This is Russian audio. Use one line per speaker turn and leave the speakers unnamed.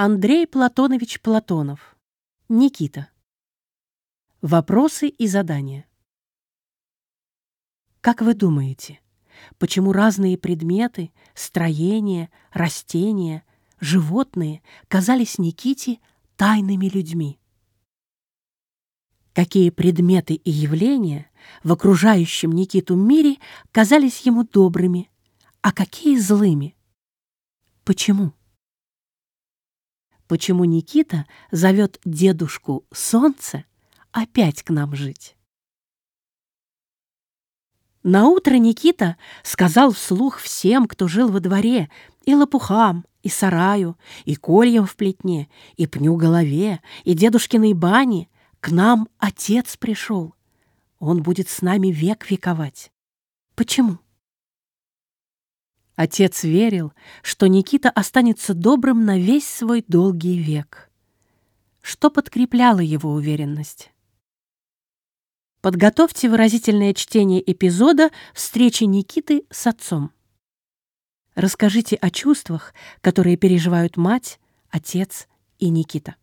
Андрей Платонович Платонов. Никита. Вопросы и задания. Как вы думаете, почему разные предметы, строения, растения, животные казались Никите тайными людьми? Какие предметы и явления в окружающем Никиту мире казались ему добрыми, а какие злыми? Почему? Почему Никита зовет дедушку Солнце опять к нам жить. Наутро Никита сказал вслух всем, кто жил во дворе, и лопухам, и сараю, и кольям в плетне, и пню голове, и дедушкиной бане, к нам отец пришел. Он будет с нами век вековать. Почему? Отец верил, что Никита останется добрым на весь свой долгий век. Что подкрепляло его уверенность? Подготовьте выразительное чтение эпизода встречи Никиты с отцом. Расскажите о чувствах, которые переживают мать, отец и Никита.